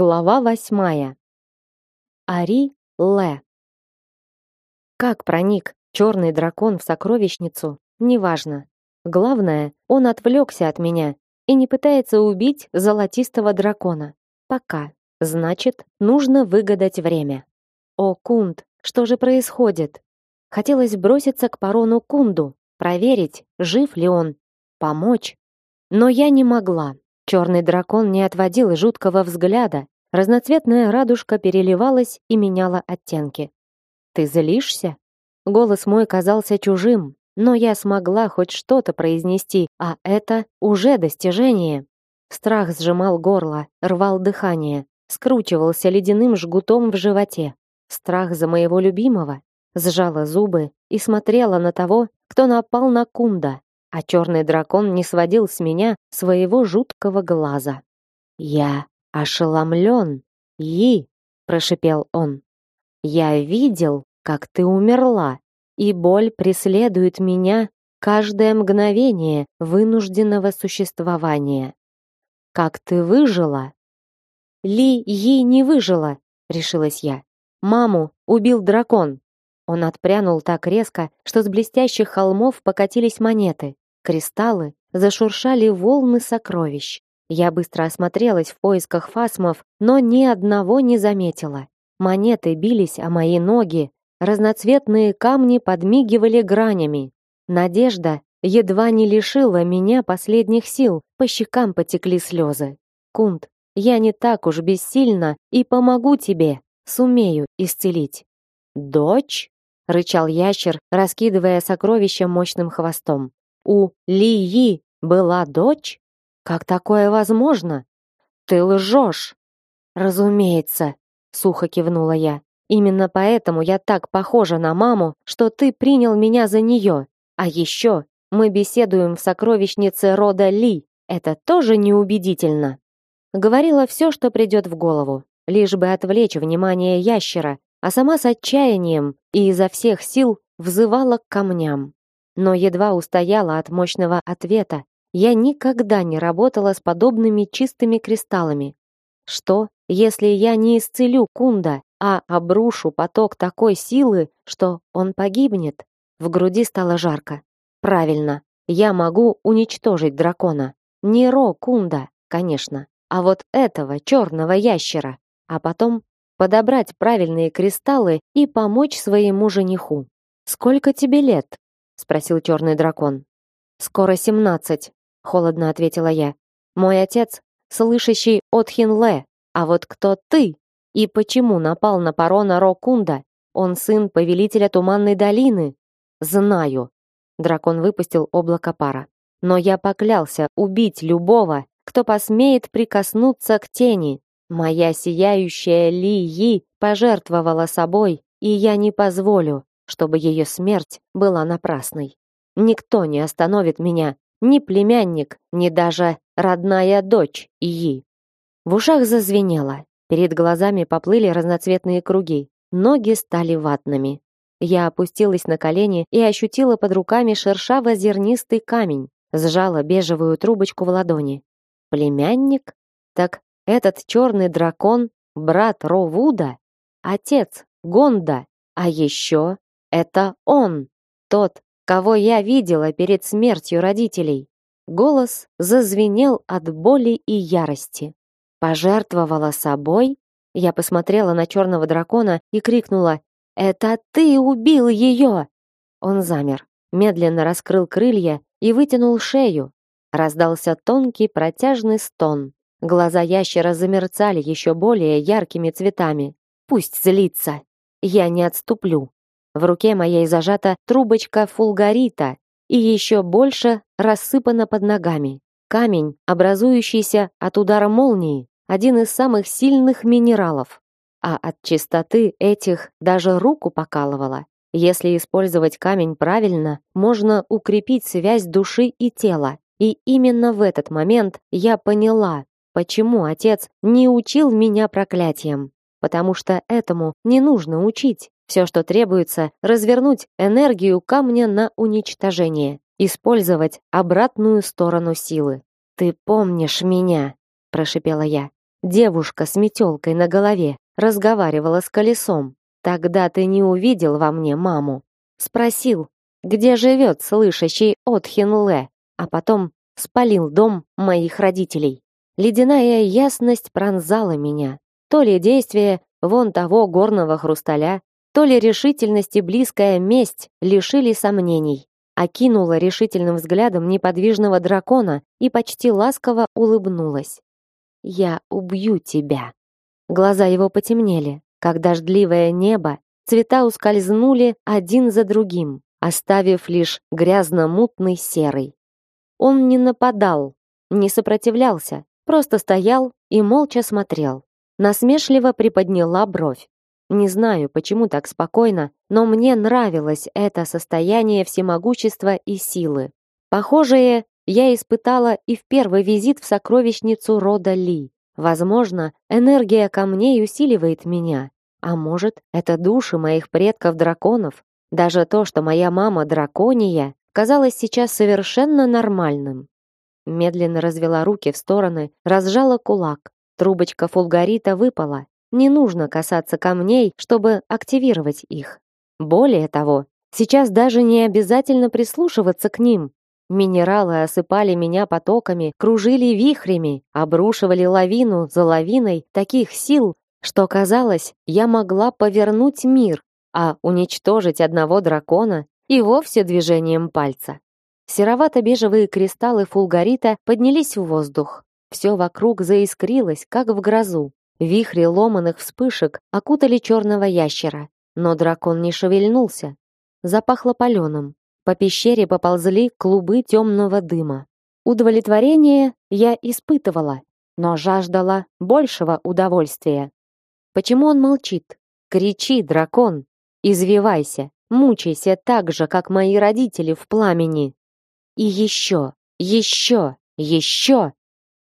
Глава восьмая. Ари Ле. Как проник черный дракон в сокровищницу, неважно. Главное, он отвлекся от меня и не пытается убить золотистого дракона. Пока. Значит, нужно выгадать время. О, Кунд, что же происходит? Хотелось броситься к парону Кунду, проверить, жив ли он, помочь. Но я не могла. Черный дракон не отводил жуткого взгляда. Разноцветная радужка переливалась и меняла оттенки. Ты злишься? Голос мой казался чужим, но я смогла хоть что-то произнести, а это уже достижение. Страх сжимал горло, рвал дыхание, скручивался ледяным жгутом в животе. Страх за моего любимого. Сжала зубы и смотрела на того, кто напал на Кунда, а черный дракон не сводил с меня своего жуткого глаза. «Я ошеломлен, Yi!» — прошипел он. «Я видел, как ты умерла, и боль преследует меня каждое мгновение вынужденного существования. Как ты выжила?» «Ли Yi не выжила», — решилась я. «Маму убил дракон». Он отпрянул так резко, что с блестящих холмов покатились монеты, кристаллы, зашуршали волны сокровищ. Я быстро осмотрелась в поисках фасмов, но ни одного не заметила. Монеты бились о мои ноги, разноцветные камни подмигивали гранями. Надежда едва не лишила меня последних сил, по щекам потекли слезы. Кунт, я не так уж бессильна и помогу тебе, сумею исцелить. Дочь? Рычал ящер, раскидывая сокровища мощным хвостом. У Лии была дочь? Как такое возможно? Ты лжешь. Разумеется, сухо кивнула я. Именно поэтому я так похожа на маму, что ты принял меня за нее. А еще мы беседуем в сокровищнице рода Ли. Это тоже неубедительно. Говорила все, что придет в голову, лишь бы отвлечь внимание ящера, а сама с отчаянием и изо всех сил взывала к камням. Но едва устояла от мощного ответа. Я никогда не работала с подобными чистыми кристаллами. Что, если я не исцелю Кунда, а обрушу поток такой силы, что он погибнет? В груди стало жарко. Правильно, я могу уничтожить дракона. Не Ро Кунда, конечно, а вот этого черного ящера. А потом подобрать правильные кристаллы и помочь своему жениху. Сколько тебе лет? спросил черный дракон. Скоро семнадцать, холодно ответила я. Мой отец слышащий от Хинле, а вот кто ты и почему напал на парона Рокунда? Он сын повелителя Туманной долины. Знаю. Дракон выпустил облако пара. Но я поклялся убить любого, кто посмеет прикоснуться к тени. Моя сияющая Ли Yi пожертвовала собой, и я не позволю, чтобы ее смерть была напрасной. Никто не остановит меня, ни племянник, ни даже родная дочь Yi. В ушах зазвенело, перед глазами поплыли разноцветные круги, ноги стали ватными. Я опустилась на колени и ощутила под руками шершаво-зернистый камень, сжала бежевую трубочку в ладони. Племянник? Так этот черный дракон — брат Ровуда, отец Гонда, а еще это он, тот, кого я видела перед смертью родителей. Голос зазвенел от боли и ярости. Пожертвовала собой? Я посмотрела на черного дракона и крикнула «Это ты убил ее!» Он замер, медленно раскрыл крылья и вытянул шею. Раздался тонкий протяжный стон. Глаза ящера замерцали еще более яркими цветами. Пусть злится. Я не отступлю. В руке моей зажата трубочка фулгарита и еще больше рассыпана под ногами. Камень, образующийся от удара молнии, один из самых сильных минералов. А от чистоты этих даже руку покалывало. Если использовать камень правильно, можно укрепить связь души и тела. И именно в этот момент я поняла, Почему отец не учил меня проклятиям? Потому что этому не нужно учить. Все, что требуется, развернуть энергию камня на уничтожение, использовать обратную сторону силы. Ты помнишь меня, прошипела я. девушка с метелкой на голове разговаривала с колесом, тогда ты не увидел во мне маму. Спросил, где живет слышащий Отхин а потом спалил дом моих родителей. Ледяная ясность пронзала меня. То ли действие вон того горного хрусталя, то ли решительность и близкая месть лишили сомнений. Окинула решительным взглядом неподвижного дракона и почти ласково улыбнулась. «Я убью тебя». Глаза его потемнели, как дождливое небо, цвета ускользнули один за другим, оставив лишь грязно-мутный серый. Он не нападал, не сопротивлялся, просто стоял и молча смотрел. Насмешливо приподняла бровь. Не знаю, почему так спокойно, но мне нравилось это состояние всемогущества и силы. Похожее я испытала и в первый визит в сокровищницу рода Ли. Возможно, энергия камней усиливает меня. А может, это души моих предков-драконов? Даже то, что моя мама дракония, казалось сейчас совершенно нормальным. Медленно развела руки в стороны, разжала кулак. Трубочка фулгарита выпала. Не нужно касаться камней, чтобы активировать их. Более того, сейчас даже не обязательно прислушиваться к ним. Минералы осыпали меня потоками, кружили вихрями, обрушивали лавину за лавиной таких сил, что казалось, я могла повернуть мир, а уничтожить одного дракона и вовсе движением пальца. Серовато-бежевые кристаллы фулгарита поднялись в воздух. Все вокруг заискрилось, как в грозу. Вихри ломаных вспышек окутали черного ящера, но дракон не шевельнулся. Запахло паленым. По пещере поползли клубы темного дыма. Удовлетворение я испытывала, но жаждала большего удовольствия. Почему он молчит? Кричи, дракон! Извивайся, мучайся так же, как мои родители в пламени. И еще, еще, еще.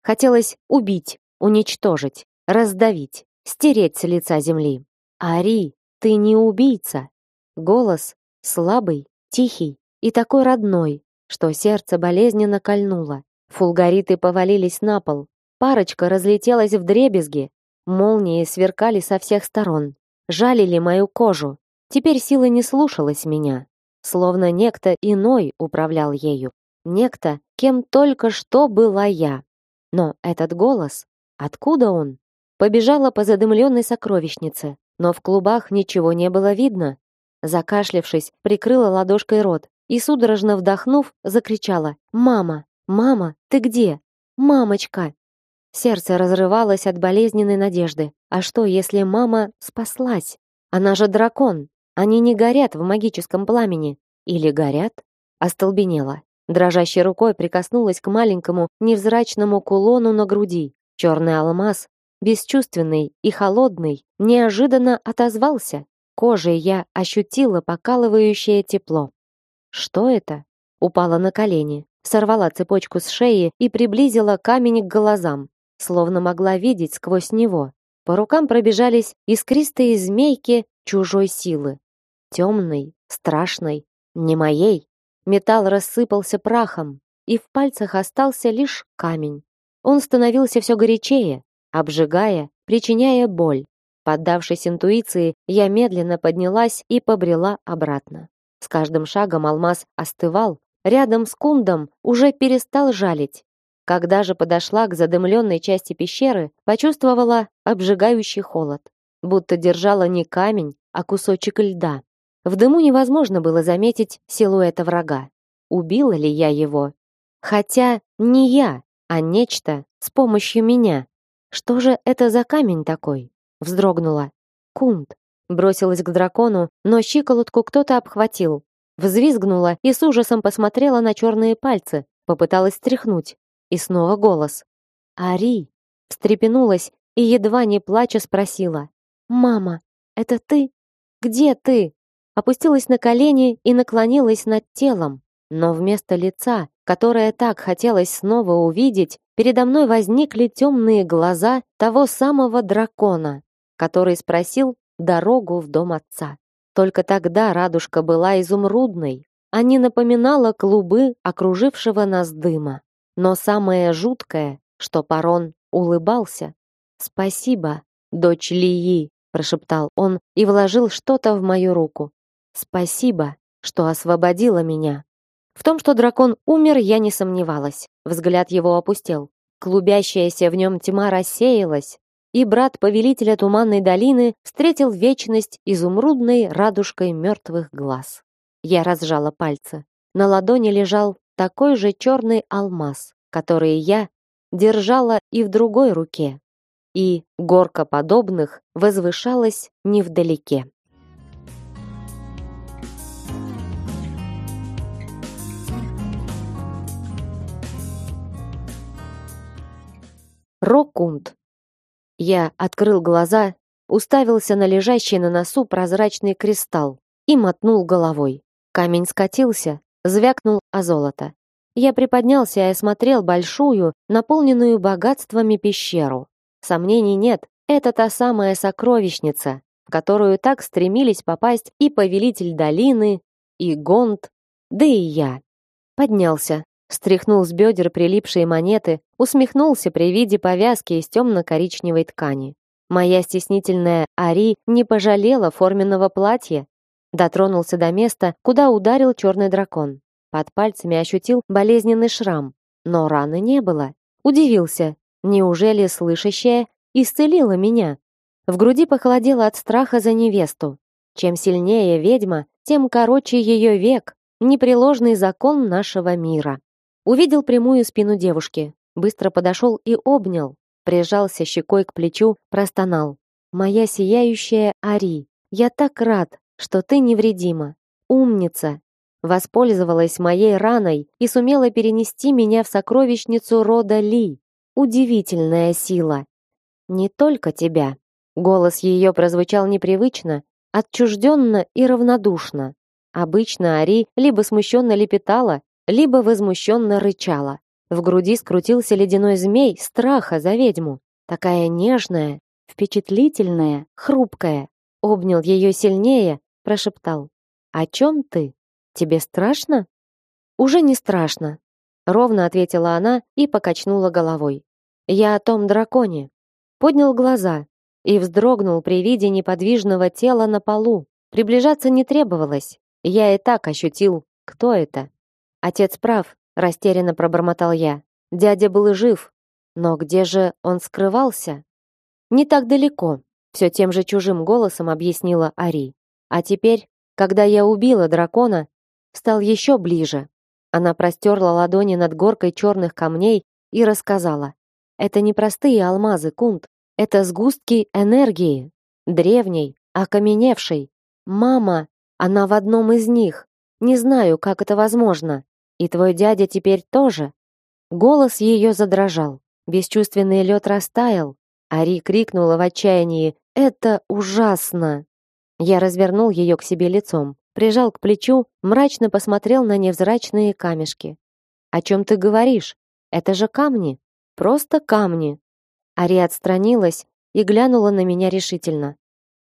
Хотелось убить, уничтожить, раздавить, стереть с лица земли. Ари, ты не убийца. Голос слабый, тихий и такой родной, что сердце болезненно кольнуло. Фулгариты повалились на пол. Парочка разлетелась в дребезги. Молнии сверкали со всех сторон, жалили мою кожу. Теперь сила не слушалась меня, словно некто иной управлял ею. Некто, кем только что была я. Но этот голос, откуда он? Побежала по задымленной сокровищнице, но в клубах ничего не было видно. Закашлявшись, прикрыла ладошкой рот и, судорожно вдохнув, закричала «Мама! Мама, ты где? Мамочка!» Сердце разрывалось от болезненной надежды. А что, если мама спаслась? Она же дракон. Они не горят в магическом пламени. Или горят? Остолбенела. Дрожащей рукой прикоснулась к маленькому невзрачному кулону на груди. Черный алмаз, бесчувственный и холодный, неожиданно отозвался. Кожей я ощутила покалывающее тепло. Что это? Упала на колени, сорвала цепочку с шеи и приблизила камень к глазам, словно могла видеть сквозь него. По рукам пробежались искристые змейки чужой силы. Темной, страшной, не моей. Металл рассыпался прахом, и в пальцах остался лишь камень. Он становился все горячее, обжигая, причиняя боль. Поддавшись интуиции, я медленно поднялась и побрела обратно. С каждым шагом алмаз остывал, рядом с кундом уже перестал жалить. Когда же подошла к задымленной части пещеры, почувствовала обжигающий холод, будто держала не камень, а кусочек льда. В дыму невозможно было заметить силуэта врага. Убила ли я его? Хотя не я, а нечто с помощью меня. Что же это за камень такой? Вздрогнула. Кунт. Бросилась к дракону, но щиколотку кто-то обхватил. Взвизгнула и с ужасом посмотрела на черные пальцы, попыталась стряхнуть. И снова голос. «Ари!» Встрепенулась и, едва не плача, спросила. «Мама, это ты? Где ты?» Опустилась на колени и наклонилась над телом, но вместо лица, которое так хотелось снова увидеть, передо мной возникли темные глаза того самого дракона, который спросил дорогу в дом отца. Только тогда радужка была изумрудной, а не напоминала клубы окружившего нас дыма. Но самое жуткое, что Парон улыбался. Спасибо, дочь Лии, прошептал он и вложил что-то в мою руку. Спасибо, что освободила меня. В том, что дракон умер, я не сомневалась. Взгляд его опустел. Клубящаяся в нем тьма рассеялась, и брат повелителя туманной долины встретил вечность изумрудной радужкой мертвых глаз. Я разжала пальцы. На ладони лежал такой же черный алмаз, который я держала и в другой руке. И горка подобных возвышалась невдалеке. Рокунд. Я открыл глаза, уставился на лежащий на носу прозрачный кристалл и мотнул головой. Камень скатился, звякнул о золото. Я приподнялся и осмотрел большую, наполненную богатствами пещеру. Сомнений нет, это та самая сокровищница, в которую так стремились попасть и повелитель долины, и Гонд, да и я. Поднялся, стряхнул с бедер прилипшие монеты, усмехнулся при виде повязки из темно-коричневой ткани. Моя стеснительная Ари не пожалела форменного платья. Дотронулся до места, куда ударил черный дракон. Под пальцами ощутил болезненный шрам, но раны не было. Удивился, неужели слышащая исцелила меня? В груди похолодело от страха за невесту. Чем сильнее ведьма, тем короче ее век, непреложный закон нашего мира. Увидел прямую спину девушки, быстро подошел и обнял, прижался щекой к плечу, простонал. «Моя сияющая Ари, я так рад, что ты невредима. Умница!» Воспользовалась моей раной и сумела перенести меня в сокровищницу рода Ли. Удивительная сила. Не только тебя. Голос ее прозвучал непривычно, отчужденно и равнодушно. Обычно Ари либо смущенно лепетала, либо возмущенно рычала. В груди скрутился ледяной змей страха за ведьму. Такая нежная, впечатлительная, хрупкая. Обнял ее сильнее, прошептал. «О чем ты? Тебе страшно?» «Уже не страшно», — ровно ответила она и покачнула головой. «Я о том драконе». Поднял глаза и вздрогнул при виде неподвижного тела на полу. Приближаться не требовалось. Я и так ощутил, кто это. Отец прав, растерянно пробормотал я. Дядя был жив, но где же он скрывался? Не так далеко, все тем же чужим голосом объяснила Ари. А теперь, когда я убила дракона, стал еще ближе. Она простерла ладони над горкой черных камней и рассказала. Это не простые алмазы, Кунт. Это сгустки энергии, древней, окаменевшей. Мама, она в одном из них. Не знаю, как это возможно. И твой дядя теперь тоже. Голос ее задрожал. Бесчувственный лед растаял. Ари крикнула в отчаянии: "Это ужасно!" Я развернул ее к себе лицом, прижал к плечу, мрачно посмотрел на невзрачные камешки. "О чем ты говоришь? Это же камни, просто камни". Ари отстранилась и глянула на меня решительно.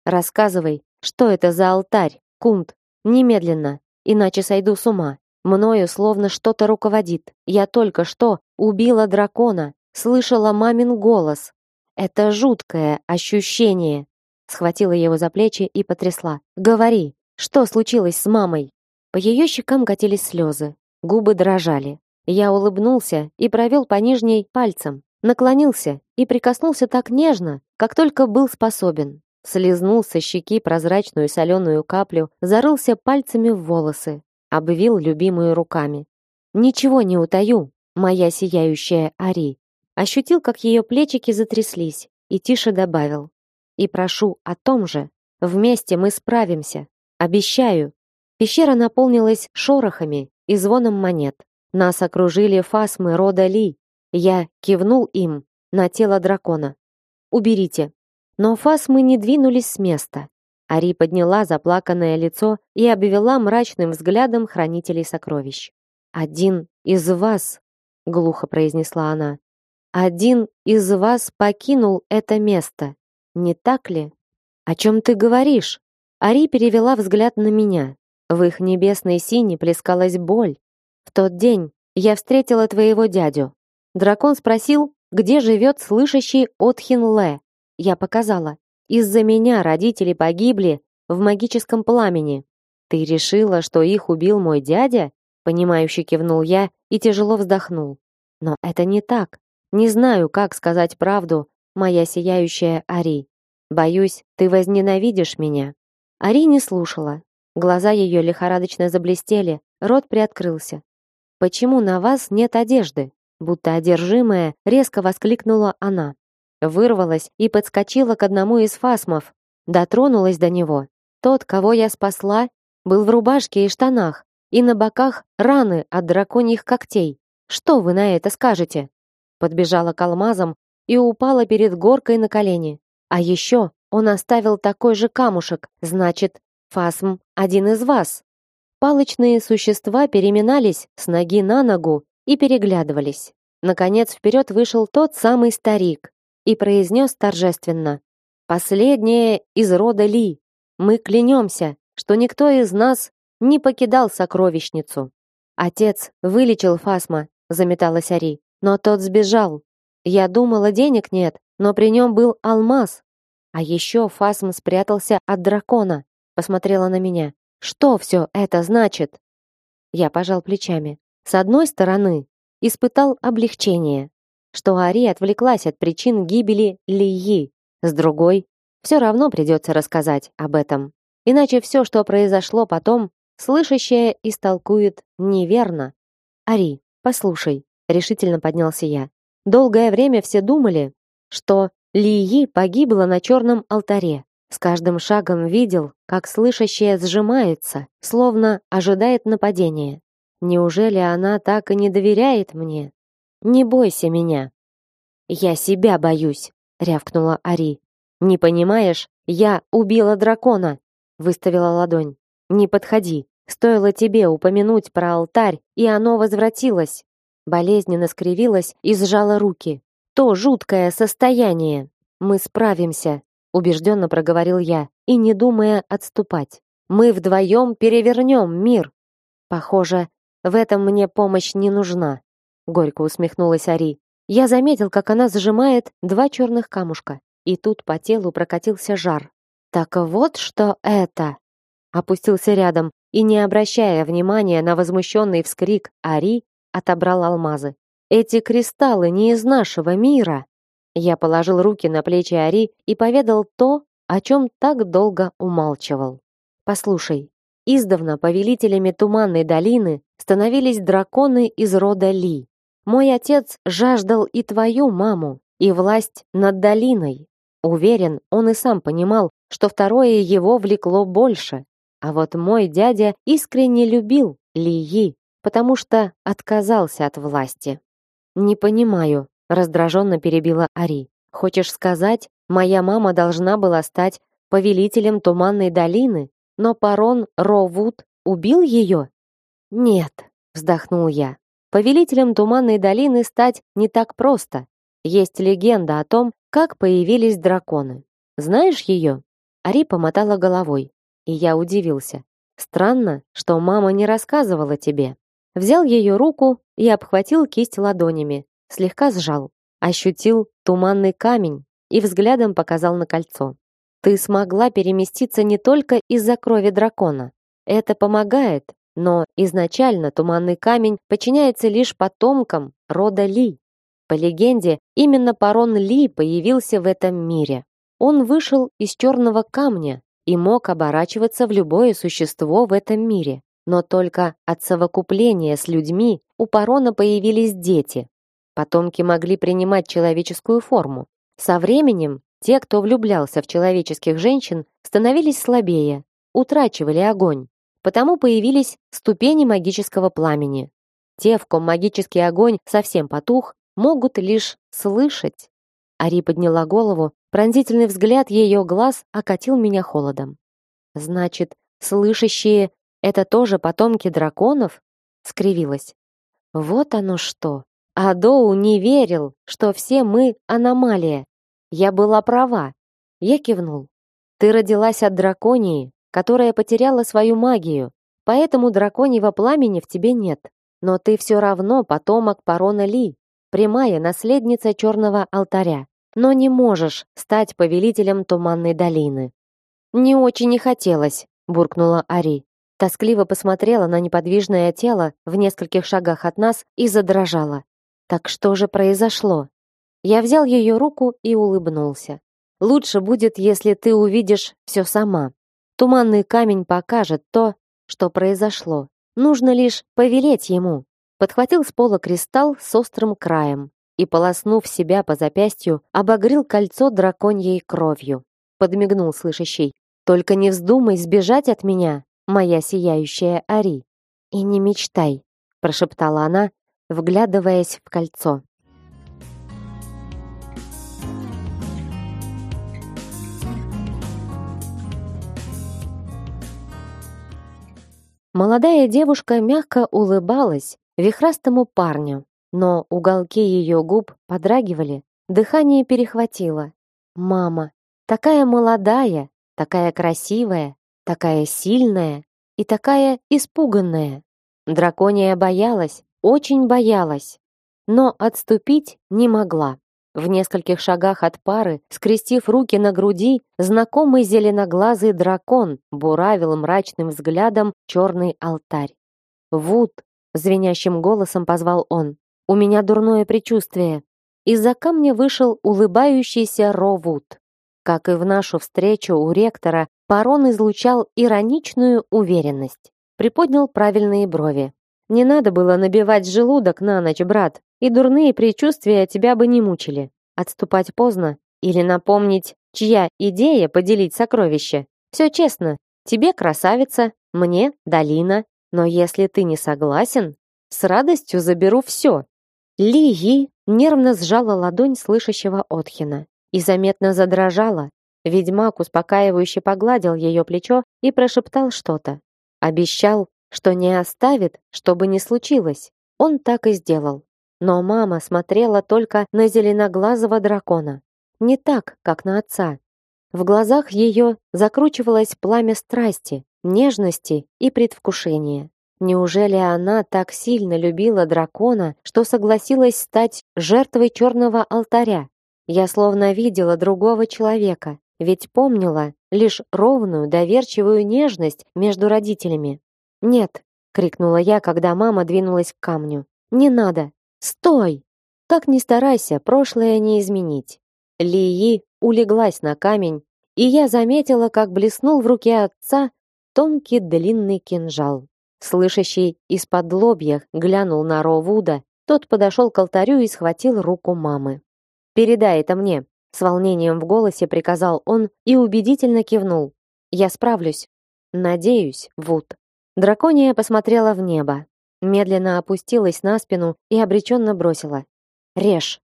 "Рассказывай, что это за алтарь, Кунт? Немедленно, иначе сойду с ума". Мною словно что-то руководит. Я только что убила дракона, слышала мамин голос. Это жуткое ощущение. Схватила его за плечи и потрясла. Говори, что случилось с мамой? По ее щекам катились слезы, губы дрожали. Я улыбнулся и провел по нижней пальцем, наклонился и прикоснулся так нежно, как только был способен. Слизнул со щеки прозрачную соленую каплю, зарылся пальцами в волосы, обвил любимую руками. Ничего не утаю, моя сияющая Ари. Ощутил, как ее плечики затряслись, и тише добавил: "И прошу о том же. Вместе мы справимся, обещаю". Пещера наполнилась шорохами и звоном монет. Нас окружили фасмы рода Ли. Я кивнул им на тело дракона. Уберите. Но фасмы не двинулись с места. Ари подняла заплаканное лицо и обвела мрачным взглядом хранителей сокровищ. «Один из вас», — глухо произнесла она, — «один из вас покинул это место, не так ли?» «О чем ты говоришь?» Ари перевела взгляд на меня. В их небесной сине плескалась боль. «В тот день я встретила твоего дядю. Дракон спросил, где живет слышащий Отхин Ле. Я показала. Из-за меня родители погибли в магическом пламени. Ты решила, что их убил мой дядя? Понимающе кивнул я и тяжело вздохнул. Но это не так. Не знаю, как сказать правду, моя сияющая Ари. Боюсь, ты возненавидишь меня. Ари не слушала. Глаза ее лихорадочно заблестели, рот приоткрылся. Почему на вас нет одежды? Будто одержимая, резко воскликнула она. Вырвалась и подскочила к одному из фасмов, дотронулась до него. Тот, кого я спасла, был в рубашке и штанах, и на боках раны от драконьих когтей. Что вы на это скажете? Подбежала к алмазам и упала перед горкой на колени. А еще он оставил такой же камушек, значит, Фасм один из вас. Палочные существа переминались с ноги на ногу и переглядывались. Наконец вперед вышел тот самый старик и произнес торжественно: "Последнее из рода Ли. Мы клянемся, что никто из нас не покидал сокровищницу. Отец вылечил Фасма, заметалась Ари, но тот сбежал. Я думала, денег нет, но при нем был алмаз. А еще Фасм спрятался от дракона. Посмотрела на меня. Что все это значит? Я пожал плечами. С одной стороны, испытал облегчение, что Ари отвлеклась от причин гибели Лии. С другой, все равно придется рассказать об этом. Иначе все, что произошло потом, слышащая истолкует неверно. Ари, послушай, решительно поднялся я. Долгое время все думали, что Лии погибла на черном алтаре. С каждым шагом видел, как слышащая сжимается, словно ожидает нападения. Неужели она так и не доверяет мне? Не бойся меня. Я себя боюсь, рявкнула Ари. Не понимаешь, я убила дракона выставила ладонь. Не подходи. Стоило тебе упомянуть про алтарь, и оно возвратилось. Болезненно скривилась и сжала руки. То жуткое состояние. Мы справимся, убежденно проговорил я, и не думая отступать. Мы вдвоем перевернем мир. Похоже, в этом мне помощь не нужна, горько усмехнулась Ари. Я заметил, как она зажимает два черных камушка, и тут по телу прокатился жар. Так вот, что это. Опустился рядом и, не обращая внимания на возмущенный вскрик Ари, отобрал алмазы. Эти кристаллы не из нашего мира. Я положил руки на плечи Ари и поведал то, о чем так долго умалчивал. Послушай, издавна повелителями Туманной долины становились драконы из рода Ли. Мой отец жаждал и твою маму, и власть над долиной. Уверен, он и сам понимал, что второе его влекло больше. А вот мой дядя искренне любил Лии, потому что отказался от власти. Не понимаю, раздраженно перебила Ари. Хочешь сказать, моя мама должна была стать повелителем Туманной долины, но Парон Ровуд убил ее? Нет, вздохнул я. Повелителем Туманной долины стать не так просто. Есть легенда о том, как появились драконы. Знаешь ее? Ари помотала головой, и я удивился. Странно, что мама не рассказывала тебе. Взял ее руку и обхватил кисть ладонями, слегка сжал, ощутил туманный камень и взглядом показал на кольцо. Ты смогла переместиться не только из-за крови дракона. Это помогает, но изначально туманный камень подчиняется лишь потомкам рода Ли. По легенде, именно Парон Ли появился в этом мире. Он вышел из черного камня и мог оборачиваться в любое существо в этом мире. Но только от совокупления с людьми у Парона появились дети. Потомки могли принимать человеческую форму. Со временем те, кто влюблялся в человеческих женщин, становились слабее, утрачивали огонь. Потому появились ступени магического пламени. Те, в ком магический огонь совсем потух, могут лишь слышать. Ари подняла голову Пронзительный взгляд ее глаз окатил меня холодом. Значит, слышащие это тоже потомки драконов? скривилась. Вот оно что. Адоу не верил, что все мы аномалия. Я была права. Я кивнул. Ты родилась от драконии, которая потеряла свою магию, поэтому драконьего пламени в тебе нет. Но ты все равно потомок Парона Ли, прямая наследница черного алтаря. но не можешь стать повелителем туманной долины. Не очень не хотелось, буркнула Ари. Тоскливо посмотрела на неподвижное тело в нескольких шагах от нас и задрожала. Так что же произошло? Я взял ее руку и улыбнулся. Лучше будет, если ты увидишь все сама. Туманный камень покажет то, что произошло. Нужно лишь повелеть ему. Подхватил с пола кристалл с острым краем и, полоснув себя по запястью, обогрел кольцо драконьей кровью. Подмигнул слышащий. «Только не вздумай сбежать от меня, моя сияющая Ари. И не мечтай, прошептала она, вглядываясь в кольцо. Молодая девушка мягко улыбалась вихрастому парню, но уголки ее губ подрагивали, дыхание перехватило. Мама, такая молодая, такая красивая, такая сильная и такая испуганная. Дракония боялась, очень боялась, но отступить не могла. В нескольких шагах от пары, скрестив руки на груди, знакомый зеленоглазый дракон буравил мрачным взглядом черный алтарь. «Вуд!» — звенящим голосом позвал он. «У меня дурное предчувствие». Из-за камня вышел улыбающийся Ровуд. Как и в нашу встречу у ректора, Парон излучал ироничную уверенность. Приподнял правильные брови. «Не надо было набивать желудок на ночь, брат, и дурные предчувствия тебя бы не мучили. Отступать поздно или напомнить, чья идея поделить сокровище. Все честно. Тебе красавица, мне долина. Но если ты не согласен, с радостью заберу все». Ли Yi нервно сжала ладонь слышащего Отхина и заметно задрожала. Ведьмак успокаивающе погладил ее плечо и прошептал что-то. Обещал, что не оставит, что бы ни случилось. Он так и сделал. Но мама смотрела только на зеленоглазого дракона. Не так, как на отца. В глазах ее закручивалось пламя страсти, нежности и предвкушения. Неужели она так сильно любила дракона, что согласилась стать жертвой черного алтаря? Я словно видела другого человека, ведь помнила лишь ровную, доверчивую нежность между родителями. «Нет!» — крикнула я, когда мама двинулась к камню. «Не надо! Стой!» Так не старайся, прошлое не изменить. Лии улеглась на камень, и я заметила, как блеснул в руке отца тонкий длинный кинжал. Слышащий из-под лобья глянул на Ровуда, тот подошел к алтарю и схватил руку мамы. Передай это мне, с волнением в голосе приказал он и убедительно кивнул. Я справлюсь. Надеюсь, Вуд. Дракония посмотрела в небо, медленно опустилась на спину и обреченно бросила: "Режь".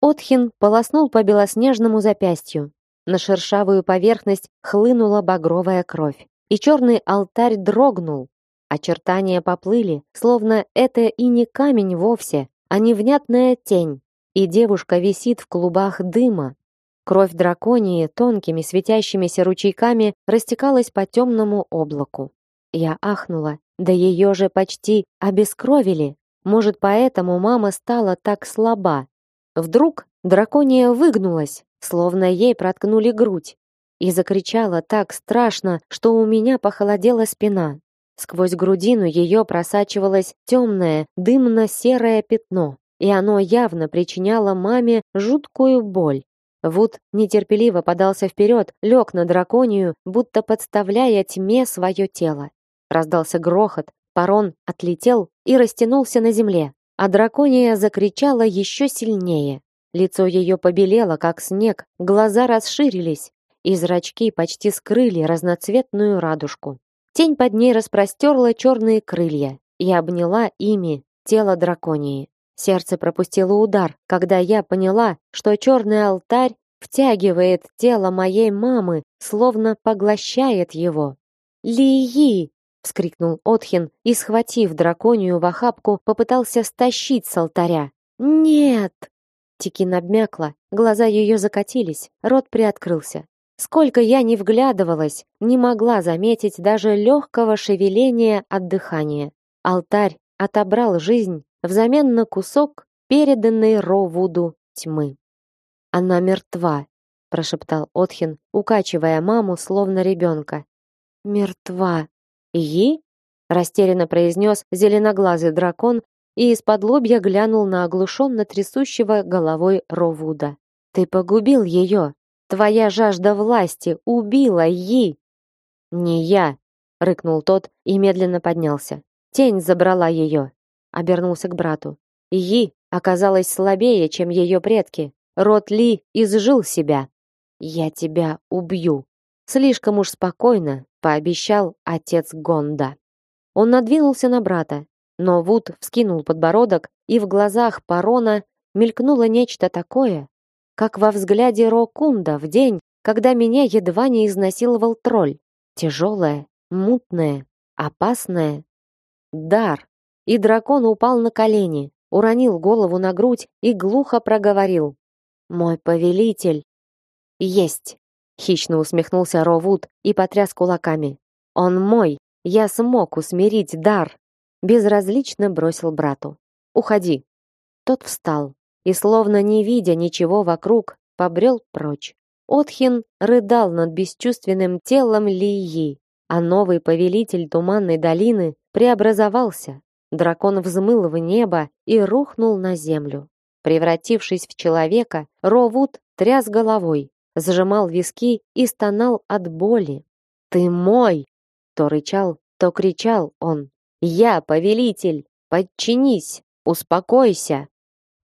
Отхин полоснул по белоснежному запястью. На шершавую поверхность хлынула багровая кровь, и черный алтарь дрогнул. Очертания поплыли, словно это и не камень вовсе, а невнятная тень и девушка висит в клубах дыма. Кровь драконии тонкими светящимися ручейками растекалась по темному облаку. Я ахнула. Да ее же почти обескровили. Может, поэтому мама стала так слаба. Вдруг дракония выгнулась, словно ей проткнули грудь, и закричала так страшно, что у меня похолодела спина. Сквозь грудину ее просачивалось темное, дымно-серое пятно и оно явно причиняло маме жуткую боль. Вуд нетерпеливо подался вперед, лег на драконию, будто подставляя тьме свое тело. Раздался грохот, парон отлетел и растянулся на земле, а дракония закричала еще сильнее. Лицо ее побелело, как снег, глаза расширились, и зрачки почти скрыли разноцветную радужку. Тень под ней распростерла черные крылья и обняла ими тело драконии. Сердце пропустило удар, когда я поняла, что черный алтарь втягивает тело моей мамы, словно поглощает его. «Лии!» — вскрикнул Отхин и, схватив драконию в охапку, попытался стащить с алтаря. «Нет!» Тикин обмякла, глаза ее закатились, рот приоткрылся. Сколько я не вглядывалась, не могла заметить даже легкого шевеления от дыхания. Алтарь отобрал жизнь взамен на кусок переданной Ровуду тьмы. Она мертва, прошептал Отхин, укачивая маму словно ребенка. Мертва. И? растерянно произнес зеленоглазый дракон и из-под лобья глянул на оглушенно трясущего головой Ровуда. Ты погубил ее. Твоя жажда власти убила Yi. Не я, рыкнул тот и медленно поднялся. Тень забрала ее. Обернулся к брату. Yi оказалась слабее, чем ее предки. Род Ли изжил себя. Я тебя убью. Слишком уж спокойно, пообещал отец Гонда. Он надвинулся на брата, но Вуд вскинул подбородок, и в глазах Парона мелькнуло нечто такое, как во взгляде Рокунда в день, когда меня едва не изнасиловал тролль. Тяжелое, мутное, опасное. Дар. И дракон упал на колени, уронил голову на грудь и глухо проговорил: "Мой повелитель есть". Хищно усмехнулся Ровуд и потряс кулаками. Он мой. Я смог усмирить дар. Безразлично бросил брату. Уходи. Тот встал и, словно не видя ничего вокруг, побрел прочь. Отхин рыдал над бесчувственным телом Лии, а новый повелитель туманной долины преобразовался. Дракон взмыл в небо и рухнул на землю. Превратившись в человека, Ровуд тряс головой, сжимал виски и стонал от боли. «Ты мой!» То рычал, то кричал он. «Я повелитель! Подчинись! Успокойся!»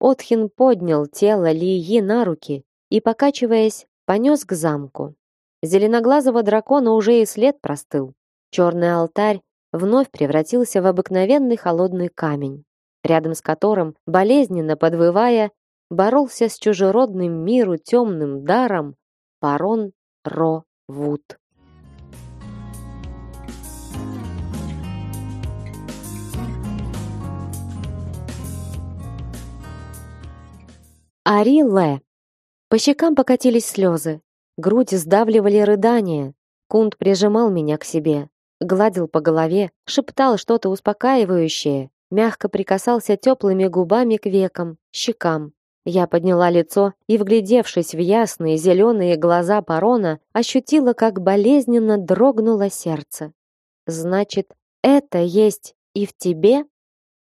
Отхин поднял тело Лии на руки и, покачиваясь, понес к замку. Зеленоглазого дракона уже и след простыл. Черный алтарь вновь превратился в обыкновенный холодный камень, рядом с которым, болезненно подвывая, боролся с чужеродным миру темным даром Парон Ро Вуд. Ари Лэ. По щекам покатились слезы, грудь сдавливали рыдания. Кунт прижимал меня к себе, гладил по голове, шептал что-то успокаивающее, мягко прикасался теплыми губами к векам, щекам. Я подняла лицо и, вглядевшись в ясные зеленые глаза Парона, ощутила, как болезненно дрогнуло сердце. Значит, это есть и в тебе?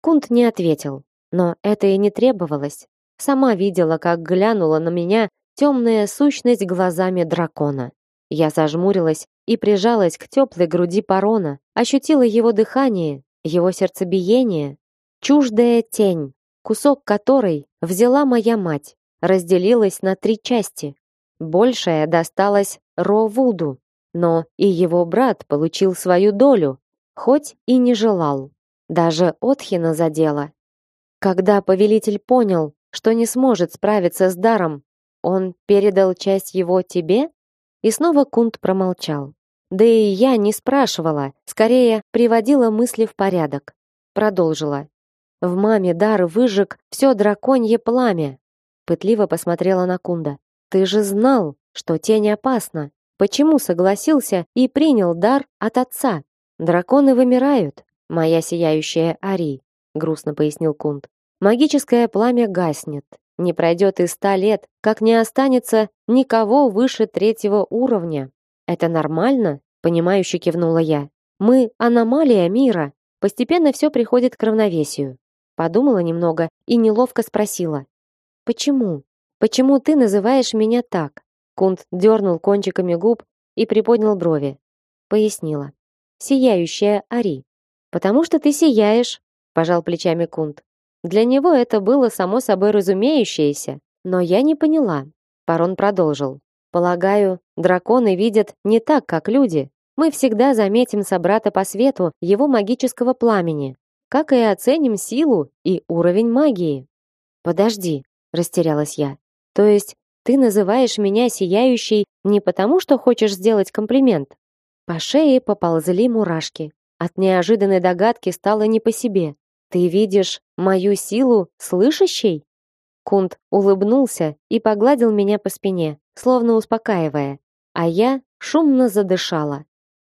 Кунт не ответил, но это и не требовалось. Сама видела, как глянула на меня темная сущность глазами дракона. Я зажмурилась и прижалась к теплой груди Парона, ощутила его дыхание, его сердцебиение. Чуждая тень, кусок которой взяла моя мать, разделилась на три части. Большая досталась Ровуду, но и его брат получил свою долю, хоть и не желал. Даже Отхина задела. Когда повелитель понял, что не сможет справиться с даром. Он передал часть его тебе? И снова Кунт промолчал. Да и я не спрашивала, скорее приводила мысли в порядок. Продолжила. В маме дар выжег все драконье пламя. Пытливо посмотрела на Кунда. Ты же знал, что тень опасна. Почему согласился и принял дар от отца? Драконы вымирают, моя сияющая Ари, грустно пояснил Кунд. Магическое пламя гаснет. Не пройдет и ста лет, как не останется никого выше третьего уровня. Это нормально? Понимающе кивнула я. Мы аномалия мира. Постепенно все приходит к равновесию. Подумала немного и неловко спросила: "Почему? Почему ты называешь меня так?" Кунт дернул кончиками губ и приподнял брови. Пояснила: "Сияющая Ари. Потому что ты сияешь", пожал плечами Кунт. Для него это было само собой разумеющееся, но я не поняла. Парон продолжил. Полагаю, драконы видят не так, как люди. Мы всегда заметим собрата по свету его магического пламени, как и оценим силу и уровень магии. Подожди, растерялась я. То есть ты называешь меня сияющей не потому, что хочешь сделать комплимент? По шее поползли мурашки. От неожиданной догадки стало не по себе. Ты видишь мою силу слышащей? Кунт улыбнулся и погладил меня по спине, словно успокаивая, а я шумно задышала.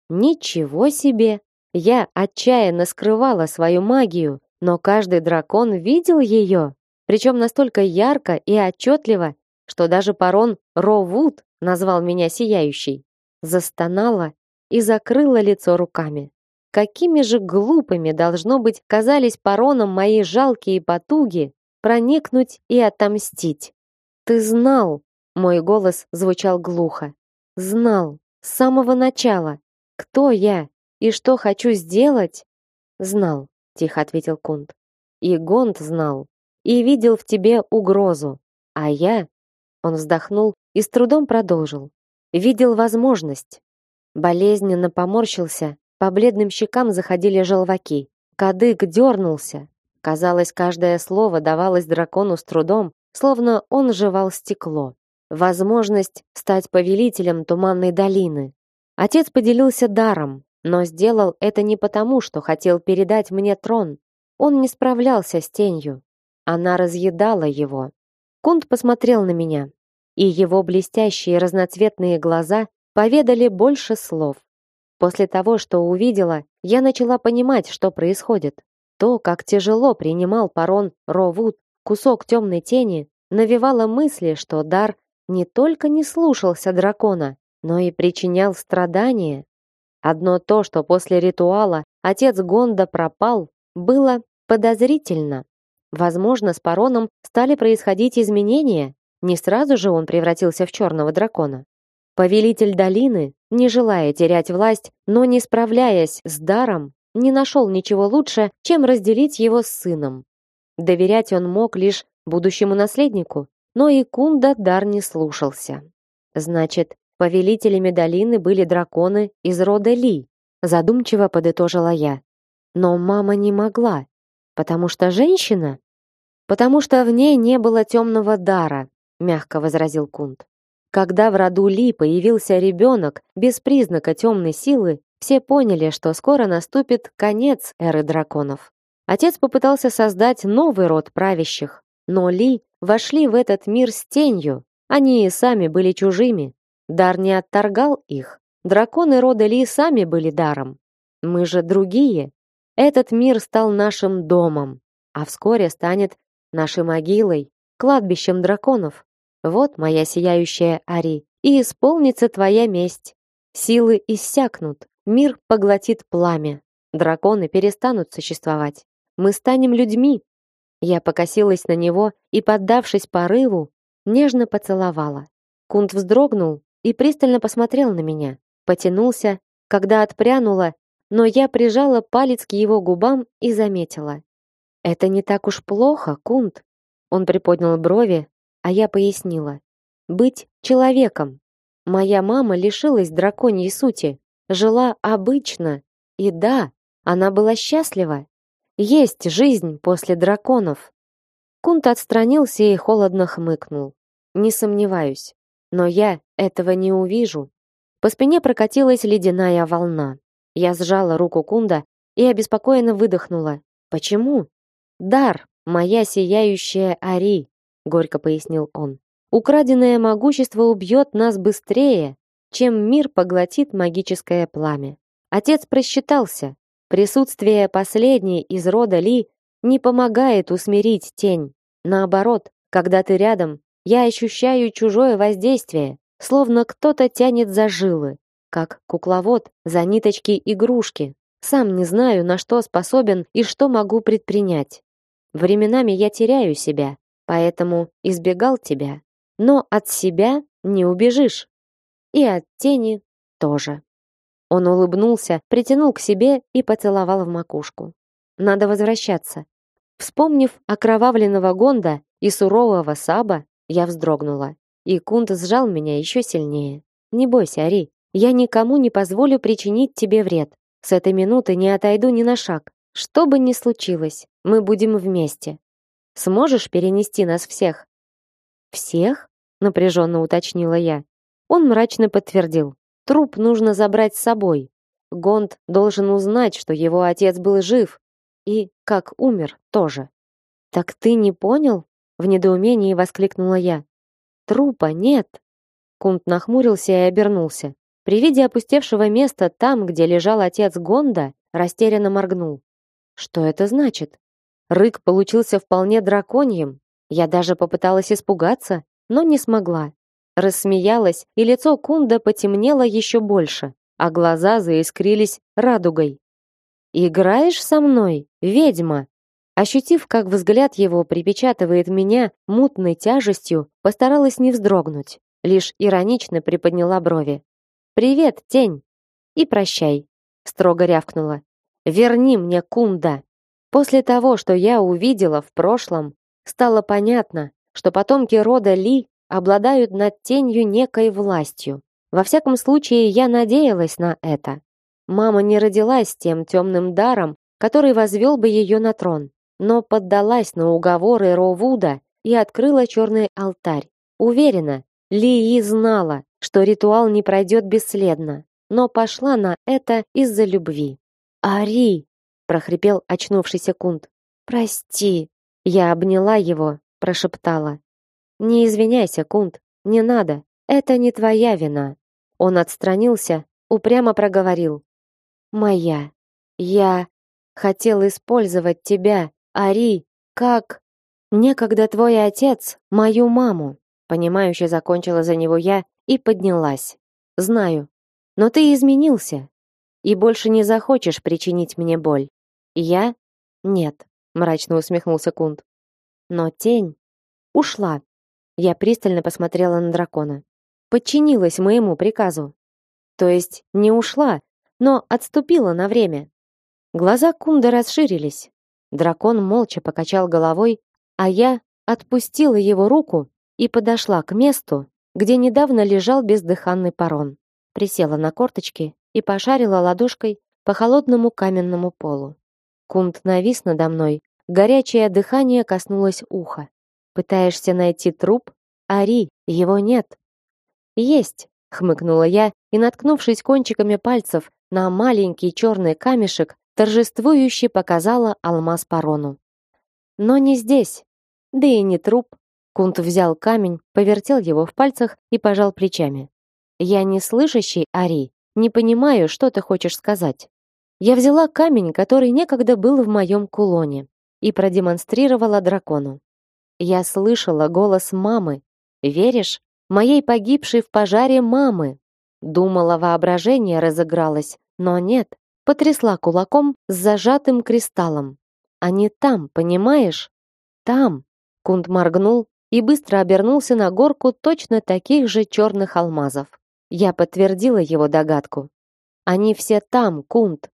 Ничего себе! Я отчаянно скрывала свою магию, но каждый дракон видел ее, причем настолько ярко и отчетливо, что даже парон Ровуд назвал меня сияющей. Застонала и закрыла лицо руками. Какими же глупыми, должно быть, казались пароном мои жалкие потуги проникнуть и отомстить. Ты знал, мой голос звучал глухо. Знал с самого начала, кто я и что хочу сделать. Знал, тихо ответил Кунт. И Гонд знал и видел в тебе угрозу, а я, он вздохнул и с трудом продолжил. Видел возможность. Болезненно поморщился по бледным щекам заходили желваки. Кадык дернулся. Казалось, каждое слово давалось дракону с трудом, словно он жевал стекло. Возможность стать повелителем туманной долины. Отец поделился даром, но сделал это не потому, что хотел передать мне трон. Он не справлялся с тенью. Она разъедала его. Кунт посмотрел на меня, и его блестящие разноцветные глаза поведали больше слов. После того, что увидела, я начала понимать, что происходит. То, как тяжело принимал парон Ровуд кусок темной тени, навевало мысли, что дар не только не слушался дракона, но и причинял страдания. Одно то, что после ритуала отец Гонда пропал, было подозрительно. Возможно, с пароном стали происходить изменения. Не сразу же он превратился в черного дракона. Повелитель долины, не желая терять власть, но не справляясь с даром, не нашел ничего лучше, чем разделить его с сыном. Доверять он мог лишь будущему наследнику, но и Кунда дар не слушался. Значит, повелителями долины были драконы из рода Ли, задумчиво подытожила я. Но мама не могла, потому что женщина, потому что в ней не было темного дара, мягко возразил Кунд. Когда в роду Ли появился ребенок без признака темной силы, все поняли, что скоро наступит конец эры драконов. Отец попытался создать новый род правящих, но Ли вошли в этот мир с тенью. Они и сами были чужими. Дар не отторгал их. Драконы рода Ли сами были даром. Мы же другие. Этот мир стал нашим домом, а вскоре станет нашей могилой, кладбищем драконов. Вот моя сияющая Ари, и исполнится твоя месть. Силы иссякнут, мир поглотит пламя. Драконы перестанут существовать. Мы станем людьми. Я покосилась на него и, поддавшись порыву, нежно поцеловала. Кунт вздрогнул и пристально посмотрел на меня, потянулся, когда отпрянула, но я прижала палец к его губам и заметила: "Это не так уж плохо, Кунт". Он приподнял брови, а я пояснила. Быть человеком. Моя мама лишилась драконьей сути, жила обычно. И да, она была счастлива. Есть жизнь после драконов. Кунт отстранился и холодно хмыкнул. Не сомневаюсь, но я этого не увижу. По спине прокатилась ледяная волна. Я сжала руку Кунда и обеспокоенно выдохнула. Почему? Дар, моя сияющая Ари горько пояснил он. Украденное могущество убьет нас быстрее, чем мир поглотит магическое пламя. Отец просчитался. Присутствие последней из рода Ли не помогает усмирить тень. Наоборот, когда ты рядом, я ощущаю чужое воздействие, словно кто-то тянет за жилы, как кукловод за ниточки игрушки. Сам не знаю, на что способен и что могу предпринять. Временами я теряю себя, поэтому избегал тебя. Но от себя не убежишь. И от тени тоже. Он улыбнулся, притянул к себе и поцеловал в макушку. Надо возвращаться. Вспомнив окровавленного Гонда и сурового Саба, я вздрогнула. И Кунт сжал меня еще сильнее. Не бойся, Ари, я никому не позволю причинить тебе вред. С этой минуты не отойду ни на шаг. Что бы ни случилось, мы будем вместе. Сможешь перенести нас всех? Всех? напряженно уточнила я. Он мрачно подтвердил: труп нужно забрать с собой. Гонд должен узнать, что его отец был жив и как умер тоже. Так ты не понял? В недоумении воскликнула я. Трупа нет. Кунт нахмурился и обернулся. При виде опустевшего места там, где лежал отец Гонда, растерянно моргнул. Что это значит? Рык получился вполне драконьим. Я даже попыталась испугаться, но не смогла. Рассмеялась, и лицо Кунда потемнело еще больше, а глаза заискрились радугой. «Играешь со мной, ведьма?» Ощутив, как взгляд его припечатывает меня мутной тяжестью, постаралась не вздрогнуть, лишь иронично приподняла брови. «Привет, тень!» «И прощай», — строго рявкнула. «Верни мне Кунда!» После того, что я увидела в прошлом, стало понятно, что потомки рода Ли обладают над тенью некой властью. Во всяком случае, я надеялась на это. Мама не родилась тем темным даром, который возвел бы ее на трон, но поддалась на уговоры Ровуда и открыла черный алтарь. Уверена, Лии знала, что ритуал не пройдет бесследно, но пошла на это из-за любви. «Ари!» — прохрипел очнувшийся Кунт. «Прости!» Я обняла его, прошептала. Не извиняйся, Кунт, не надо. Это не твоя вина. Он отстранился, упрямо проговорил: "Моя. Я хотел использовать тебя, Ари, как некогда твой отец мою маму". Понимающе закончила за него я и поднялась. Знаю, но ты изменился и больше не захочешь причинить мне боль. Я? Нет, мрачно усмехнулся Кунт. Но тень ушла. Я пристально посмотрела на дракона. Подчинилась моему приказу. То есть не ушла, но отступила на время. Глаза Кунда расширились. Дракон молча покачал головой, а я отпустила его руку и подошла к месту, где недавно лежал бездыханный парон. Присела на корточки и пошарила ладошкой по холодному каменному полу. Кунд навис надо мной, горячее дыхание коснулось уха. Пытаешься найти труп? Ари, его нет. Есть, хмыкнула я и, наткнувшись кончиками пальцев на маленький черный камешек, торжествующе показала алмаз Парону. Но не здесь. Да и не труп. Кунт взял камень, повертел его в пальцах и пожал плечами. Я не слышащий, Ари, не понимаю, что ты хочешь сказать. Я взяла камень, который некогда был в моем кулоне, и продемонстрировала дракону. Я слышала голос мамы. Веришь? Моей погибшей в пожаре мамы. Думала, воображение разыгралось, но нет. Потрясла кулаком с зажатым кристаллом. Они там, понимаешь? Там. Кунт моргнул и быстро обернулся на горку точно таких же черных алмазов. Я подтвердила его догадку. Они все там, Кунт.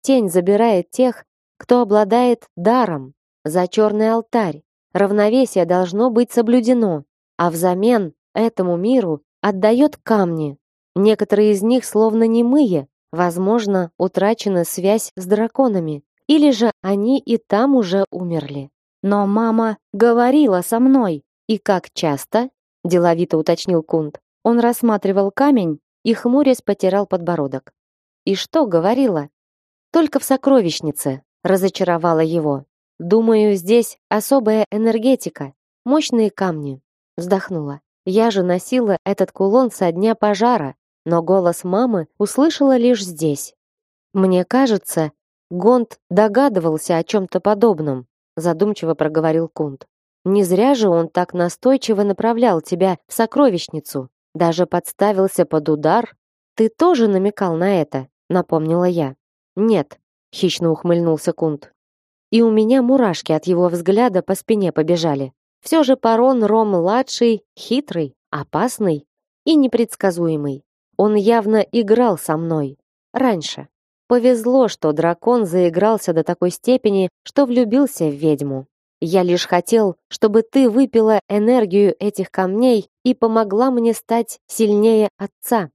Тень забирает тех, кто обладает даром, за черный алтарь. Равновесие должно быть соблюдено, а взамен этому миру отдает камни. Некоторые из них словно немые, возможно, утрачена связь с драконами, или же они и там уже умерли. Но мама говорила со мной, и как часто? деловито уточнил Кунт. Он рассматривал камень и хмурясь потирал подбородок. И что говорила? Только в сокровищнице разочаровала его. Думаю, здесь особая энергетика, мощные камни. Вздохнула. Я же носила этот кулон со дня пожара, но голос мамы услышала лишь здесь. Мне кажется, Гонт догадывался о чем то подобном, задумчиво проговорил Кунт. Не зря же он так настойчиво направлял тебя в сокровищницу, даже подставился под удар. Ты тоже намекал на это, напомнила я. Нет, хищно ухмыльнулся Кунт и у меня мурашки от его взгляда по спине побежали. Все же Парон Ром-младший хитрый, опасный и непредсказуемый. Он явно играл со мной. Раньше. Повезло, что дракон заигрался до такой степени, что влюбился в ведьму. Я лишь хотел, чтобы ты выпила энергию этих камней и помогла мне стать сильнее отца.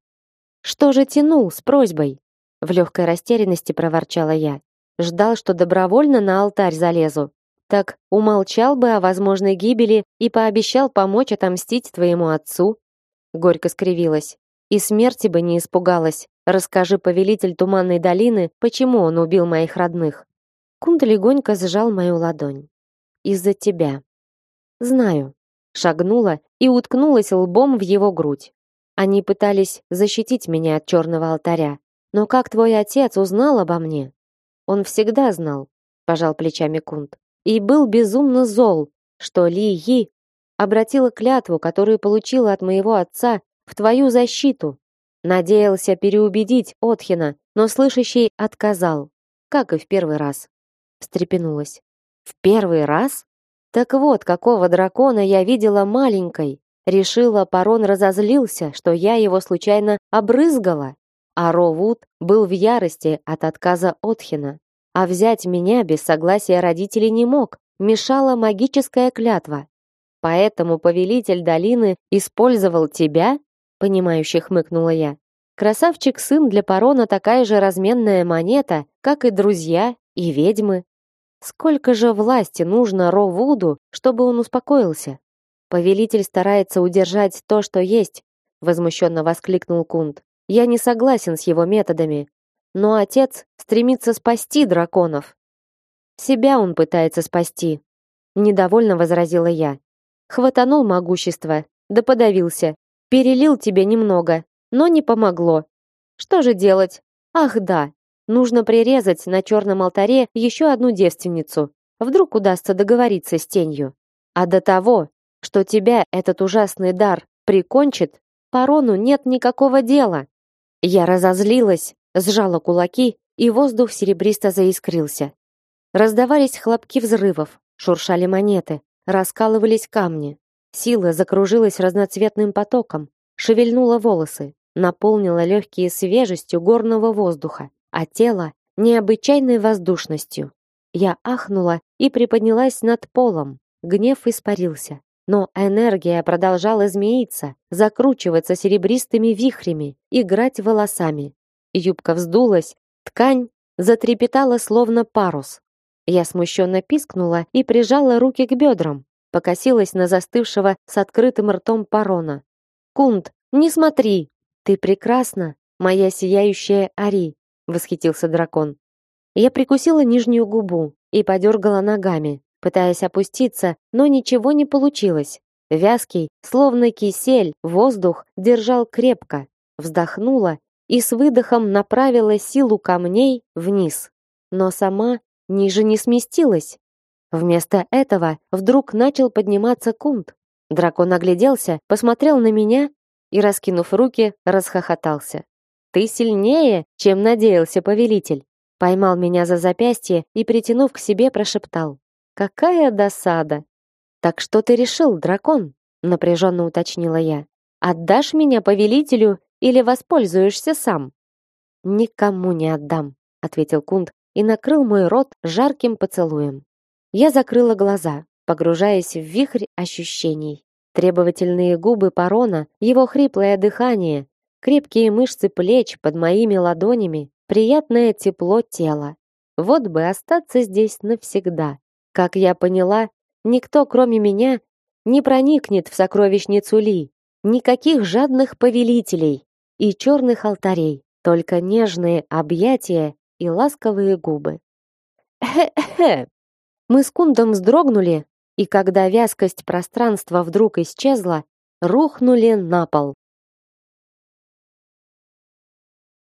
Что же тянул с просьбой? В легкой растерянности проворчала я. Ждал, что добровольно на алтарь залезу. Так умолчал бы о возможной гибели и пообещал помочь отомстить твоему отцу. Горько скривилась. И смерти бы не испугалась. Расскажи, повелитель Туманной долины, почему он убил моих родных. Кунт легонько сжал мою ладонь. Из-за тебя. Знаю. Шагнула и уткнулась лбом в его грудь. Они пытались защитить меня от черного алтаря. Но как твой отец узнал обо мне? Он всегда знал, пожал плечами Кунт, и был безумно зол, что Ли Yi обратила клятву, которую получила от моего отца, в твою защиту. Надеялся переубедить Отхина, но слышащий отказал, как и в первый раз. Встрепенулась. В первый раз? Так вот, какого дракона я видела маленькой. Решила, Парон разозлился, что я его случайно обрызгала. А Ровуд был в ярости от отказа Отхина. А взять меня без согласия родителей не мог, мешала магическая клятва. Поэтому повелитель долины использовал тебя? Понимающе хмыкнула я. Красавчик сын для Парона такая же разменная монета, как и друзья и ведьмы. Сколько же власти нужно Ровуду, чтобы он успокоился? Повелитель старается удержать то, что есть, возмущенно воскликнул Кунт. Я не согласен с его методами, но отец стремится спасти драконов. Себя он пытается спасти, недовольно возразила я. Хватанул могущество, да подавился. Перелил тебе немного, но не помогло. Что же делать? Ах, да. Нужно прирезать на черном алтаре еще одну девственницу. Вдруг удастся договориться с тенью. А до того, что тебя этот ужасный дар прикончит, Парону нет никакого дела. Я разозлилась, сжала кулаки, и воздух серебристо заискрился. Раздавались хлопки взрывов, шуршали монеты, раскалывались камни. Сила закружилась разноцветным потоком, шевельнула волосы, наполнила легкие свежестью горного воздуха, а тело необычайной воздушностью. Я ахнула и приподнялась над полом. Гнев испарился. Но энергия продолжала змеиться, закручиваться серебристыми вихрями, играть волосами. Юбка вздулась, ткань затрепетала словно парус. Я смущенно пискнула и прижала руки к бедрам, покосилась на застывшего с открытым ртом парона. «Кунт, не смотри! Ты прекрасна, моя сияющая Ари!» — восхитился дракон. Я прикусила нижнюю губу и подергала ногами, пытаясь опуститься, но ничего не получилось. Вязкий, словно кисель, воздух держал крепко. Вздохнула и с выдохом направила силу камней вниз. Но сама ниже не сместилась. Вместо этого вдруг начал подниматься кунт. Дракон огляделся, посмотрел на меня и, раскинув руки, расхохотался. «Ты сильнее, чем надеялся повелитель!» Поймал меня за запястье и, притянув к себе, прошептал. Какая досада. Так что ты решил, дракон? напряженно уточнила я. Отдашь меня повелителю или воспользуешься сам? Никому не отдам, ответил Кунт и накрыл мой рот жарким поцелуем. Я закрыла глаза, погружаясь в вихрь ощущений. Требовательные губы Парона, его хриплое дыхание, крепкие мышцы плеч под моими ладонями, приятное тепло тела. Вот бы остаться здесь навсегда. Как я поняла, никто, кроме меня, не проникнет в сокровищницу Ли. Никаких жадных повелителей и черных алтарей, только нежные объятия и ласковые губы. Хе-хе. Мы с Кундом вздрогнули, и когда вязкость пространства вдруг исчезла, рухнули на пол.